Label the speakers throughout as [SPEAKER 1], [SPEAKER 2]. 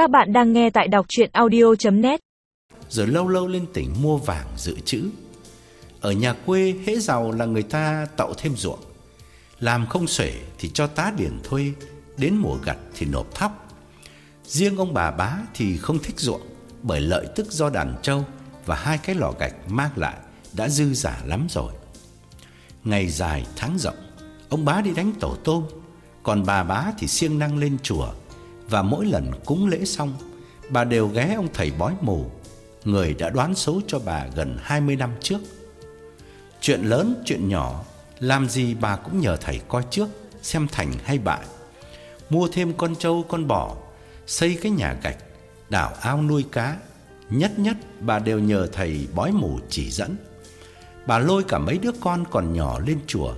[SPEAKER 1] Các bạn đang nghe tại đọc chuyện audio.net
[SPEAKER 2] Rồi lâu lâu lên tỉnh mua vàng dự trữ. Ở nhà quê, hễ giàu là người ta tạo thêm ruộng. Làm không xuể thì cho tá điển thuê, Đến mùa gặt thì nộp thóc. Riêng ông bà bá thì không thích ruộng, Bởi lợi tức do đàn trâu Và hai cái lò gạch mang lại Đã dư giả lắm rồi. Ngày dài tháng rộng, Ông bá đi đánh tổ tôm, Còn bà bá thì siêng năng lên chùa và mỗi lần cúng lễ xong, Bà đều ghé ông thầy bói mù, Người đã đoán số cho bà gần 20 năm trước. Chuyện lớn, chuyện nhỏ, Làm gì bà cũng nhờ thầy coi trước, Xem thành hay bại. Mua thêm con trâu, con bò, Xây cái nhà gạch Đảo ao nuôi cá, Nhất nhất bà đều nhờ thầy bói mù chỉ dẫn. Bà lôi cả mấy đứa con còn nhỏ lên chùa,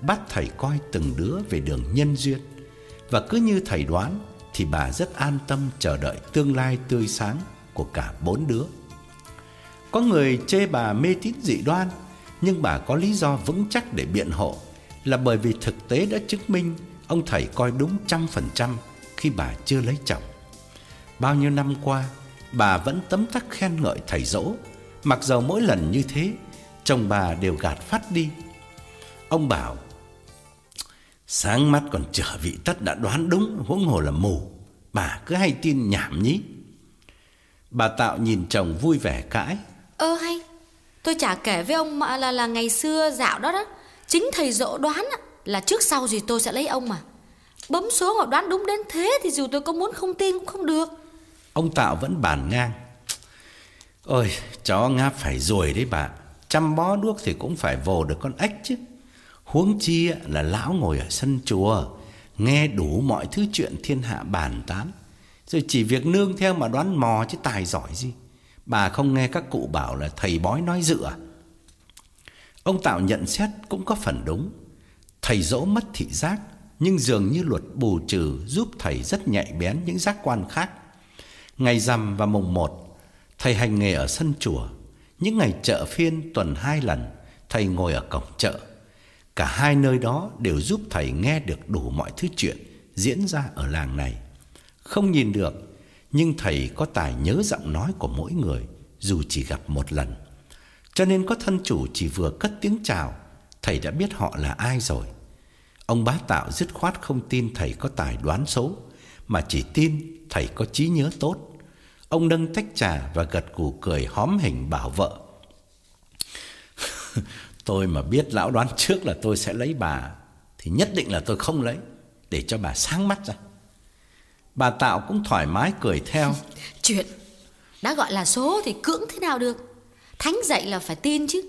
[SPEAKER 2] Bắt thầy coi từng đứa về đường nhân duyên. Và cứ như thầy đoán thì bà rất an tâm chờ đợi tương lai tươi sáng Của cả bốn đứa. Có người chê bà mê tín dị đoan, Nhưng bà có lý do vững chắc để biện hộ Là bởi vì thực tế đã chứng minh Ông thầy coi đúng trăm phần trăm Khi bà chưa lấy chồng. Bao nhiêu năm qua, Bà vẫn tấm tắc khen ngợi thầy dỗ, Mặc dầu mỗi lần như thế, Chồng bà đều gạt phát đi. Ông bảo Sáng mắt còn trở vị tất đã đoán đúng Huống hồ là mù. Bà cứ hay tin nhảm nhí. Bà Tạo nhìn chồng vui vẻ cãi.
[SPEAKER 3] Ơ hay Tôi chả kể với ông mà là là ngày xưa dạo đó đó. Chính thầy dỗ đoán là trước sau gì tôi sẽ lấy ông mà. Bấm số mà đoán đúng đến thế Thì dù tôi có muốn không tin cũng không được.
[SPEAKER 2] Ông Tạo vẫn bàn ngang. Ôi chó ngáp phải rồi đấy bà. Chăm bó đuốc thì cũng phải vồ được con ếch chứ Huống chi là lão ngồi ở sân chùa, Nghe đủ mọi thứ chuyện thiên hạ bàn tán. Rồi chỉ việc nương theo mà đoán mò chứ tài giỏi gì. Bà không nghe các cụ bảo là thầy bói nói dựa. Ông Tạo nhận xét cũng có phần đúng. Thầy dỗ mất thị giác, Nhưng dường như luật bù trừ giúp thầy rất nhạy bén những giác quan khác. Ngày rằm và mùng một, Thầy hành nghề ở sân chùa. Những ngày chợ phiên tuần hai lần, Thầy ngồi ở cổng chợ. Cả hai nơi đó đều giúp thầy nghe được đủ mọi thứ chuyện diễn ra ở làng này. Không nhìn được, nhưng thầy có tài nhớ giọng nói của mỗi người, dù chỉ gặp một lần. Cho nên có thân chủ chỉ vừa cất tiếng chào, thầy đã biết họ là ai rồi. Ông bá tạo dứt khoát không tin thầy có tài đoán số, mà chỉ tin thầy có trí nhớ tốt. Ông nâng tách trà và gật gù cười hóm hình bảo vợ. Tôi mà biết lão đoán trước là tôi sẽ lấy bà Thì nhất định là tôi không lấy Để cho bà sáng mắt ra. Bà Tạo cũng thoải mái cười theo.
[SPEAKER 3] Chuyện Đã gọi là số thì cưỡng thế nào được? Thánh dạy là phải tin chứ.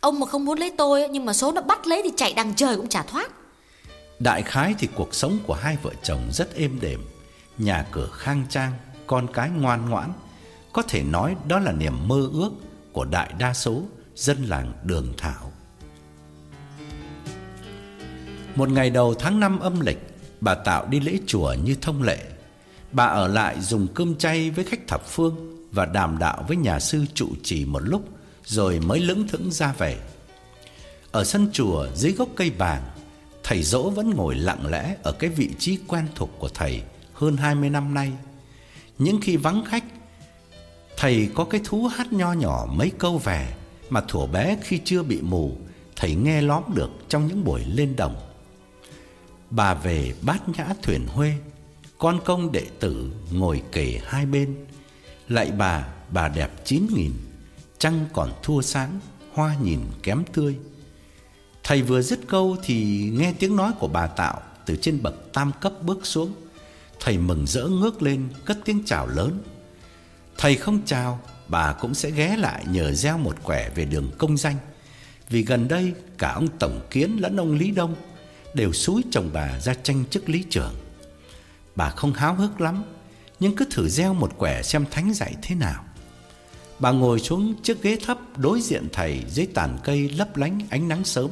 [SPEAKER 3] Ông mà không muốn lấy tôi Nhưng mà số nó bắt lấy thì chạy đằng trời cũng chả thoát.
[SPEAKER 2] Đại khái thì cuộc sống của hai vợ chồng rất êm đềm. Nhà cửa khang trang Con cái ngoan ngoãn. Có thể nói đó là niềm mơ ước Của đại đa số dân làng Đường Thảo một ngày đầu tháng 5 âm lịch, bà Tạo đi lễ chùa như thông lệ. Bà ở lại dùng cơm chay với khách thập phương và đàm đạo với nhà sư trụ trì một lúc rồi mới lững thững ra về. Ở sân chùa dưới gốc cây bàng, thầy dỗ vẫn ngồi lặng lẽ ở cái vị trí quen thuộc của thầy hơn 20 năm nay. Những khi vắng khách, thầy có cái thú hát nho nhỏ mấy câu về mà thuở bé khi chưa bị mù, thầy nghe lóm được trong những buổi lên đồng. Bà về bát nhã thuyền huê Con công đệ tử ngồi kề hai bên. Lạy bà, bà đẹp chín nghìn Trăng còn thua sáng Hoa nhìn kém tươi. Thầy vừa dứt câu thì nghe tiếng nói của bà Tạo Từ trên bậc tam cấp bước xuống. Thầy mừng rỡ ngước lên Cất tiếng chào lớn. Thầy không chào Bà cũng sẽ ghé lại nhờ gieo một quẻ về đường công danh. Vì gần đây cả ông Tổng Kiến lẫn ông Lý Đông đều xúi chồng bà ra tranh chức lý trưởng. Bà không háo hức lắm, nhưng cứ thử gieo một quẻ xem thánh dạy thế nào. Bà ngồi xuống chiếc ghế thấp đối diện thầy dưới tàn cây lấp lánh ánh nắng sớm.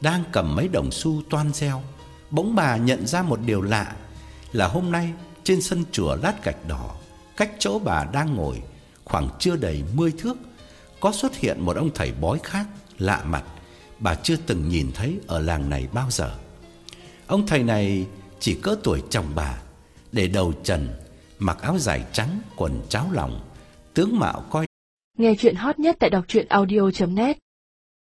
[SPEAKER 2] Đang cầm mấy đồng xu toan gieo, bỗng bà nhận ra một điều lạ là hôm nay trên sân chùa lát gạch đỏ, cách chỗ bà đang ngồi khoảng chưa đầy 10 thước, có xuất hiện một ông thầy bói khác lạ mặt bà chưa từng nhìn thấy ở làng này bao giờ. Ông thầy này chỉ cỡ tuổi chồng bà, để đầu trần, mặc áo dài trắng, quần cháo lòng, tướng mạo coi
[SPEAKER 4] Nghe chuyện hot nhất tại đọc truyện audio.net